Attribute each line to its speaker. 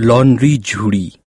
Speaker 1: laundry ঝুড়ি।